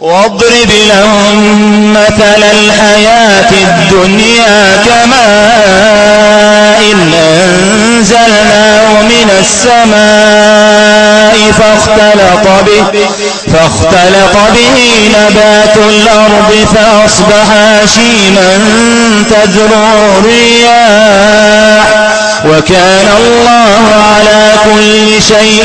واضرب لهم مثل الحياة الدنيا كماء أنزلناه من السماء فاختلط به, فاختلط به نبات الأرض فأصبح هشيما تذرع الرياح. وكان الله على كل شيء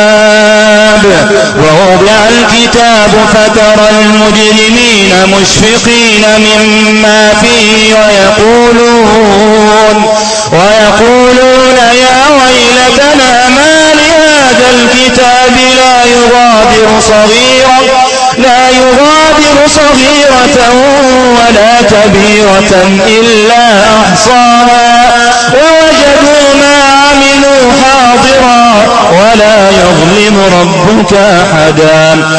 ووضع الكتاب فترى المجرمين مشفقين مما فيه ويقولون ويقولون يا ويلتنا ما لهذا الكتاب لا يغادر صغيرا لا يغادر صغيرة ولا كبيرة إلا أحصاها. ولا يظلم ربك أحدا.